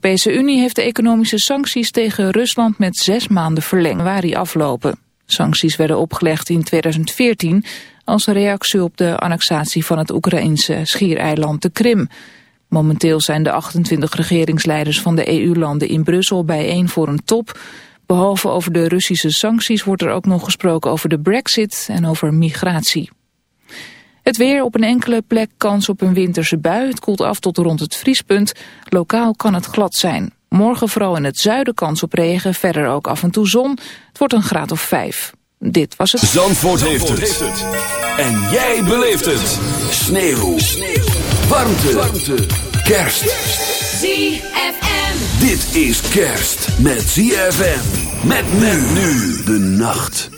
De Europese Unie heeft de economische sancties tegen Rusland met zes maanden verlengd, waar die aflopen. Sancties werden opgelegd in 2014 als reactie op de annexatie van het Oekraïnse schiereiland de Krim. Momenteel zijn de 28 regeringsleiders van de EU-landen in Brussel bijeen voor een top. Behalve over de Russische sancties wordt er ook nog gesproken over de brexit en over migratie. Het weer op een enkele plek kans op een winterse bui. Het koelt af tot rond het vriespunt. Lokaal kan het glad zijn. Morgen vooral in het zuiden kans op regen. Verder ook af en toe zon. Het wordt een graad of vijf. Dit was het... Zandvoort, heeft, het. En jij beleeft het. Sneeuw. Sneeuw. Warmte. Warmte. Kerst. ZFM. Dit is kerst met ZFM. Met men nu de nacht.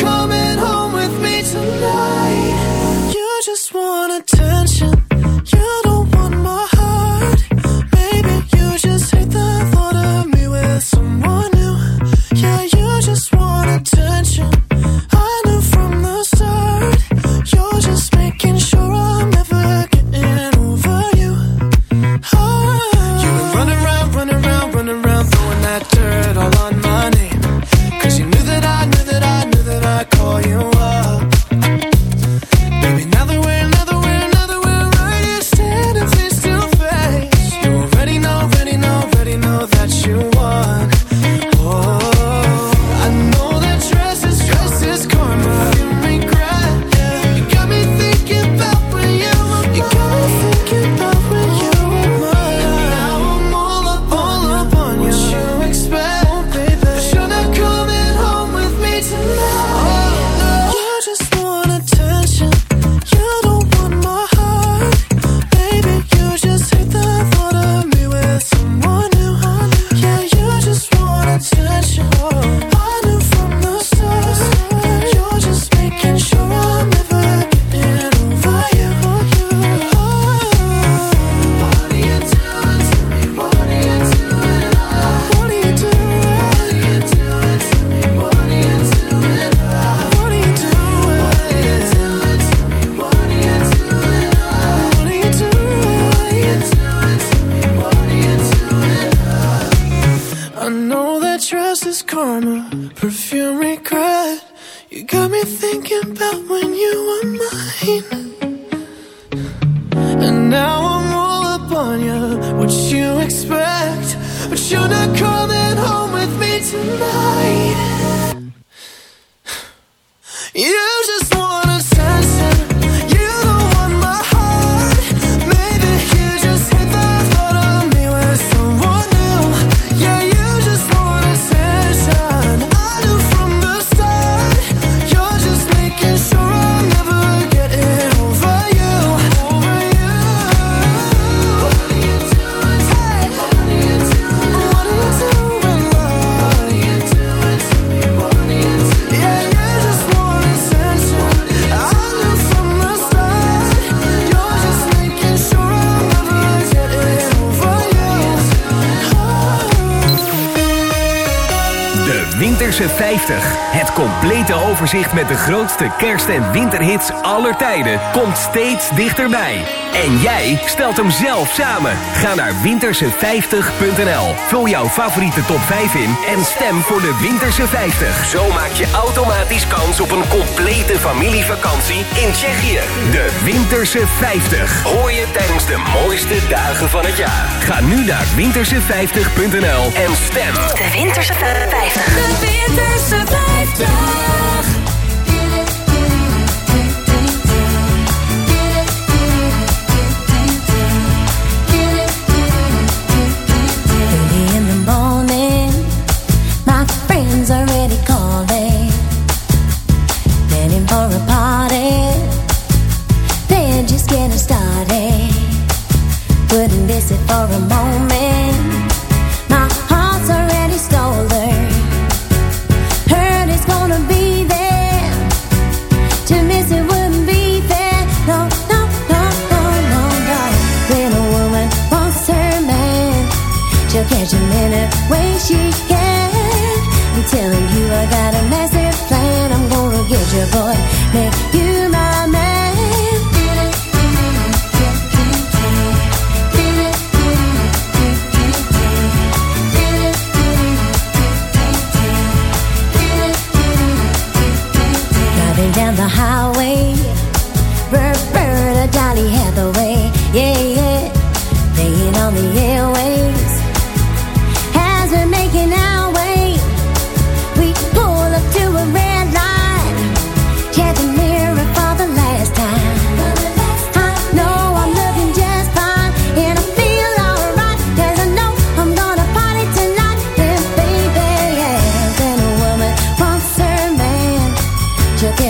met de grootste kerst- en winterhits aller tijden komt steeds dichterbij. En jij stelt hem zelf samen. Ga naar winterse50.nl. Vul jouw favoriete top 5 in en stem voor de Winterse 50. Zo maak je automatisch kans op een complete familievakantie in Tsjechië. De Winterse 50. Hoor je tijdens de mooiste dagen van het jaar. Ga nu naar winterse50.nl en stem. De Winterse 50. De Winterse 50.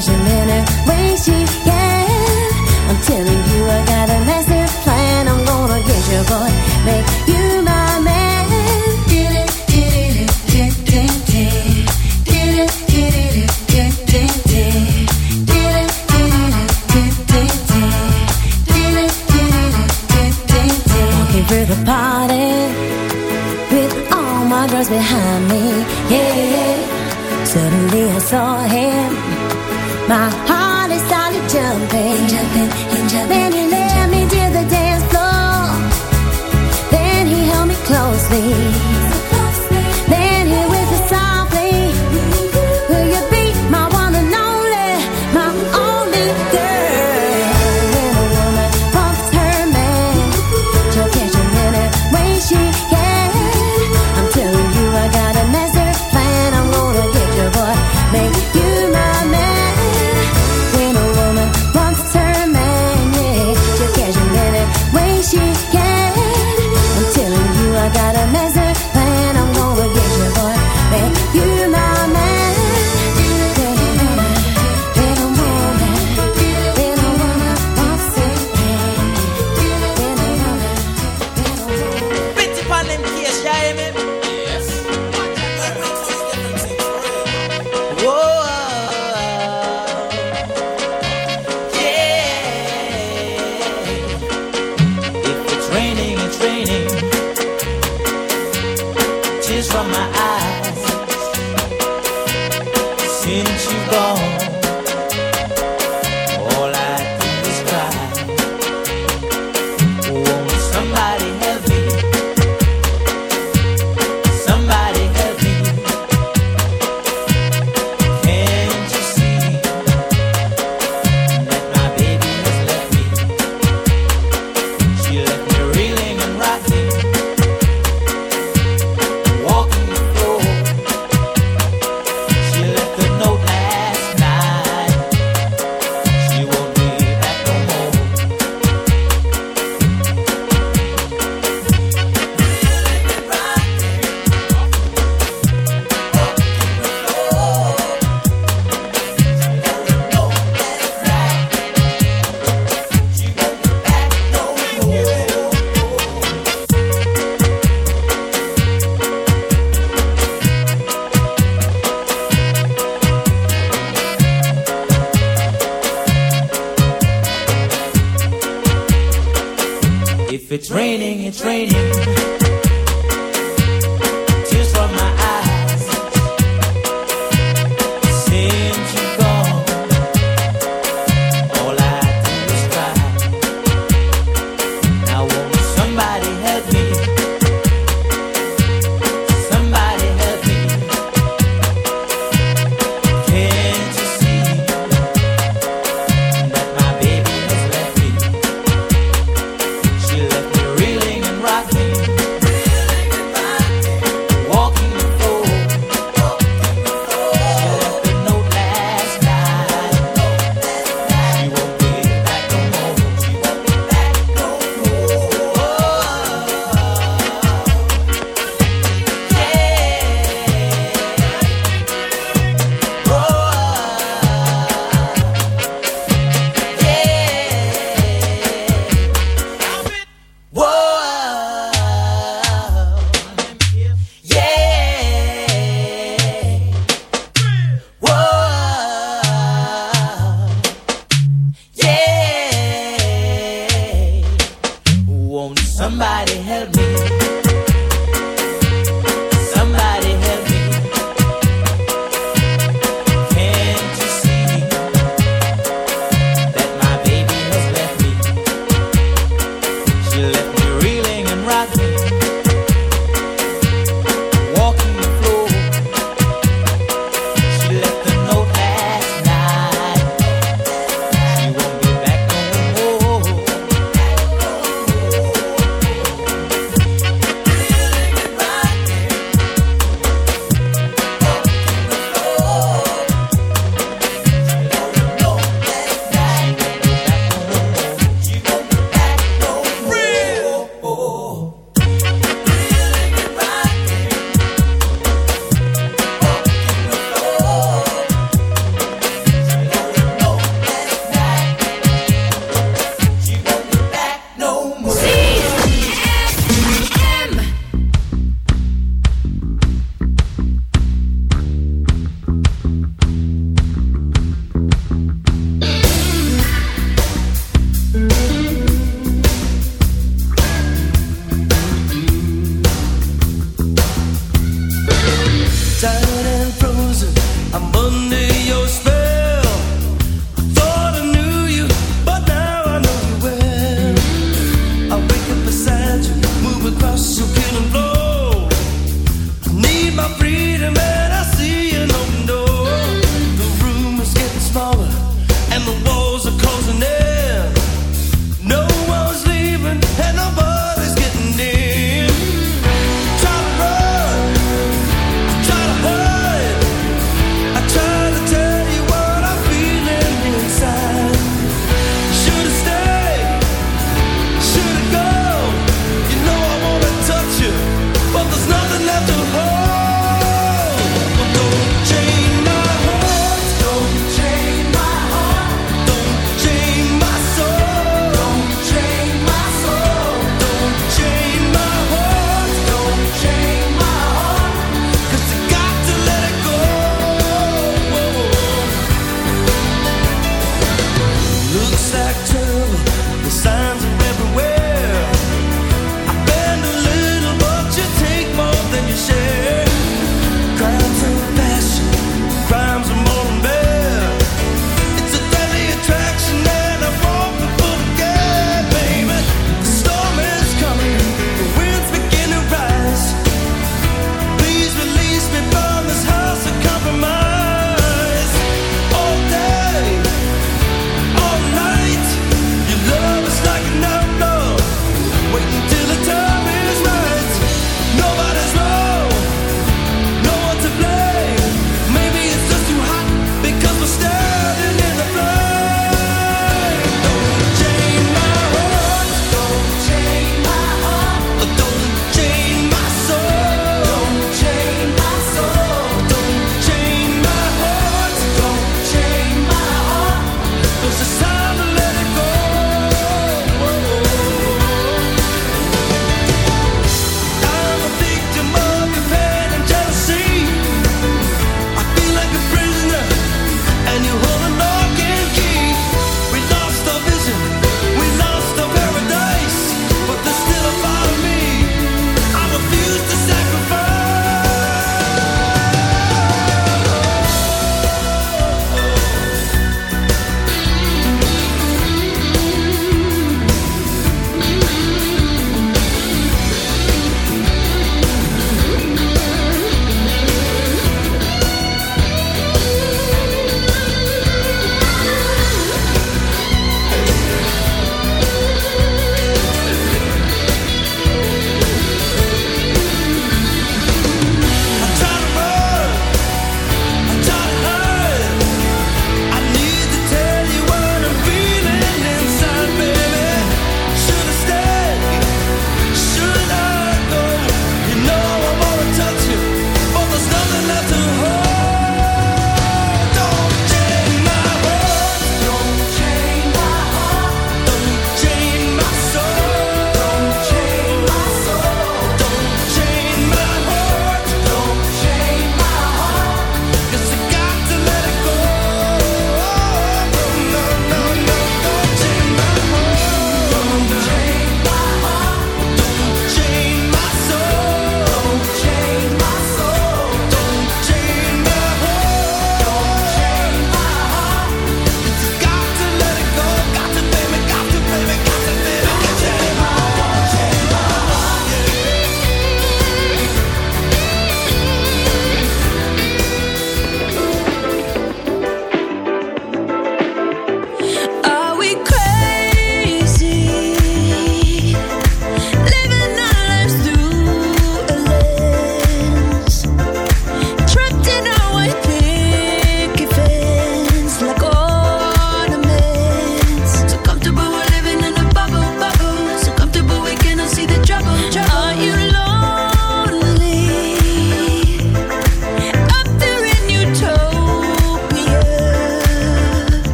想念的微信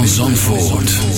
I'm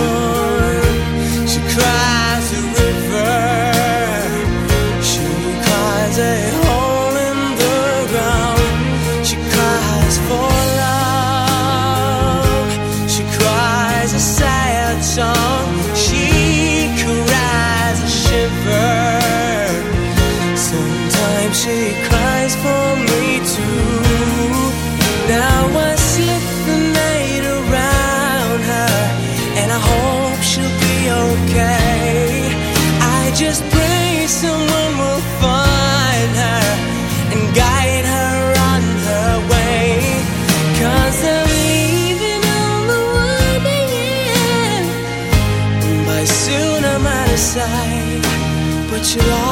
should all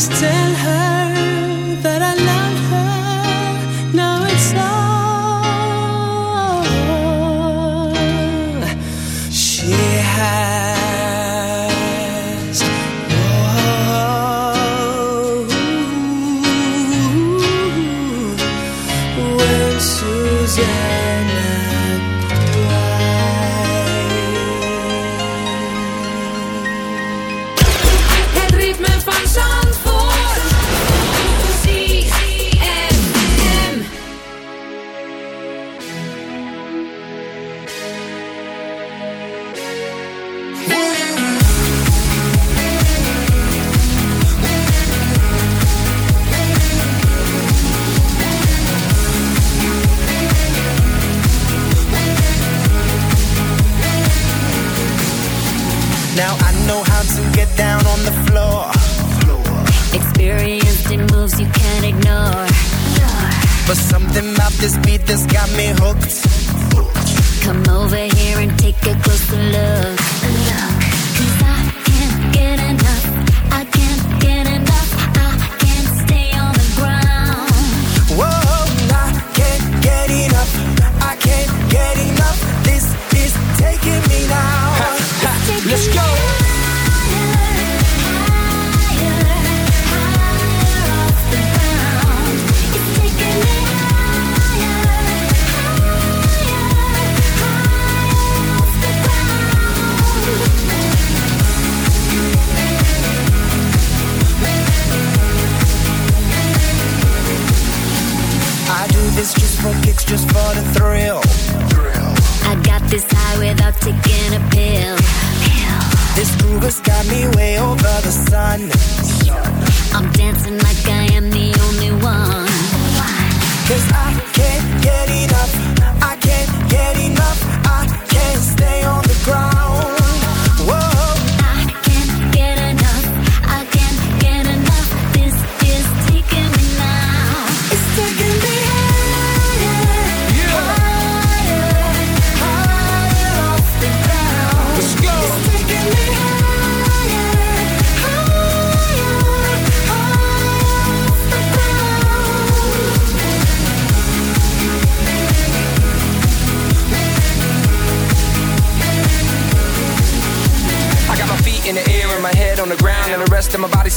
just take.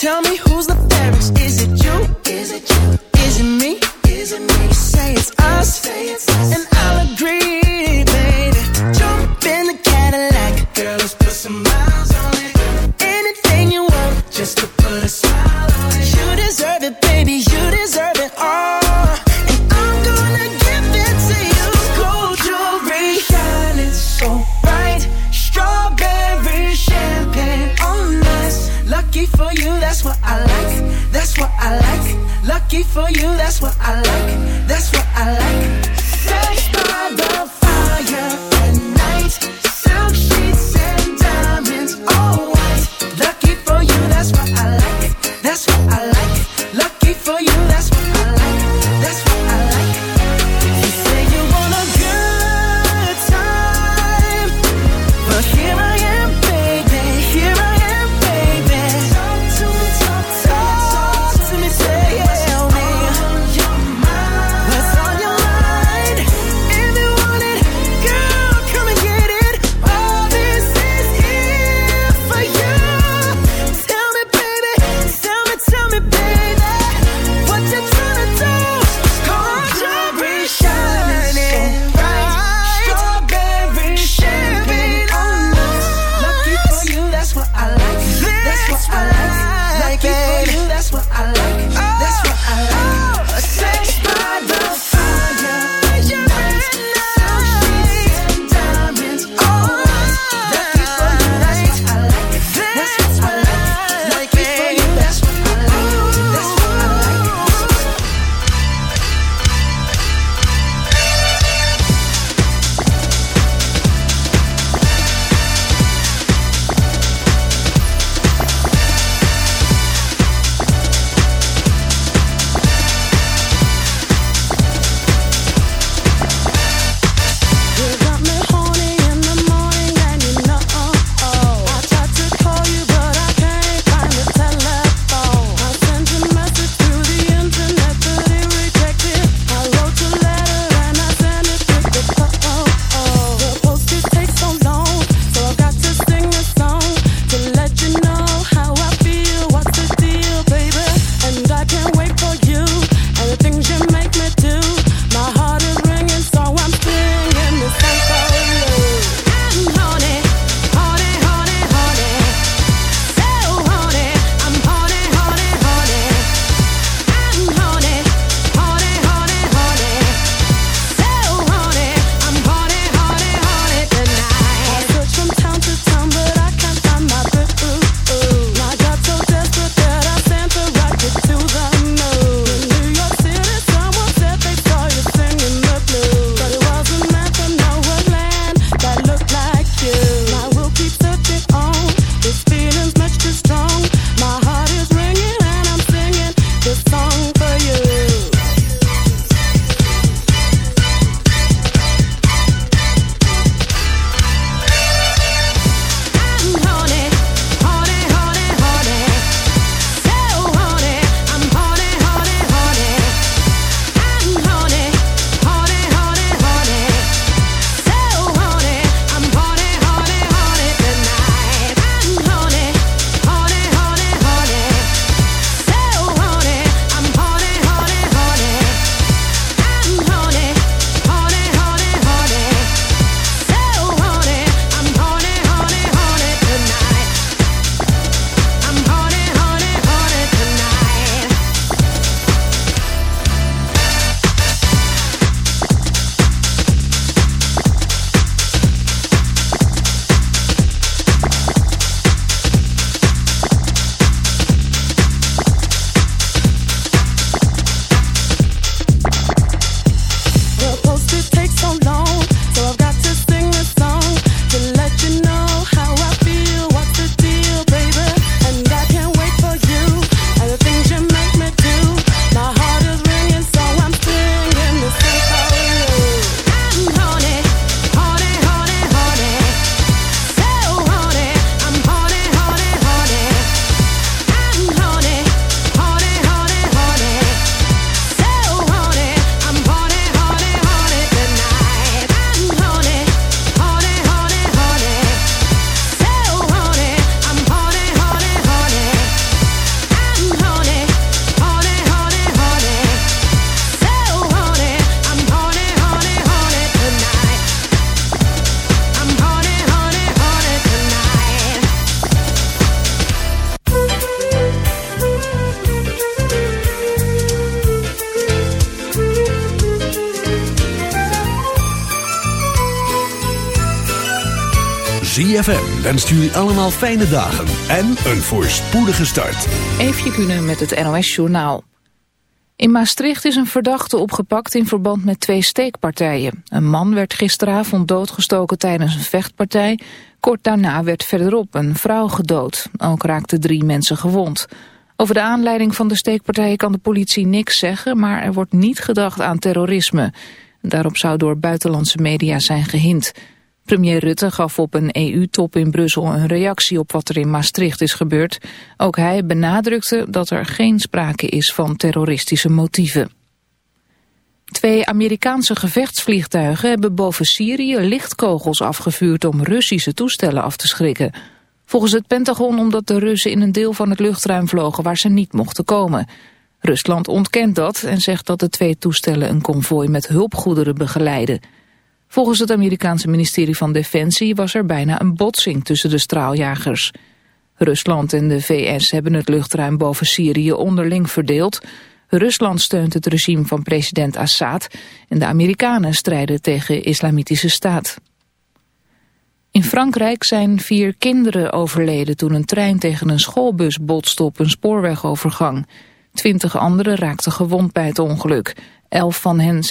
Tell me who ZFM wenst jullie allemaal fijne dagen en een voorspoedige start. Even kunnen met het NOS Journaal. In Maastricht is een verdachte opgepakt in verband met twee steekpartijen. Een man werd gisteravond doodgestoken tijdens een vechtpartij. Kort daarna werd verderop een vrouw gedood. Ook raakten drie mensen gewond. Over de aanleiding van de steekpartijen kan de politie niks zeggen... maar er wordt niet gedacht aan terrorisme. Daarop zou door buitenlandse media zijn gehind... Premier Rutte gaf op een EU-top in Brussel een reactie op wat er in Maastricht is gebeurd. Ook hij benadrukte dat er geen sprake is van terroristische motieven. Twee Amerikaanse gevechtsvliegtuigen hebben boven Syrië lichtkogels afgevuurd om Russische toestellen af te schrikken. Volgens het Pentagon omdat de Russen in een deel van het luchtruim vlogen waar ze niet mochten komen. Rusland ontkent dat en zegt dat de twee toestellen een konvooi met hulpgoederen begeleiden. Volgens het Amerikaanse ministerie van Defensie was er bijna een botsing tussen de straaljagers. Rusland en de VS hebben het luchtruim boven Syrië onderling verdeeld. Rusland steunt het regime van president Assad en de Amerikanen strijden tegen islamitische staat. In Frankrijk zijn vier kinderen overleden toen een trein tegen een schoolbus botste op een spoorwegovergang. Twintig anderen raakten gewond bij het ongeluk. Elf van hen zijn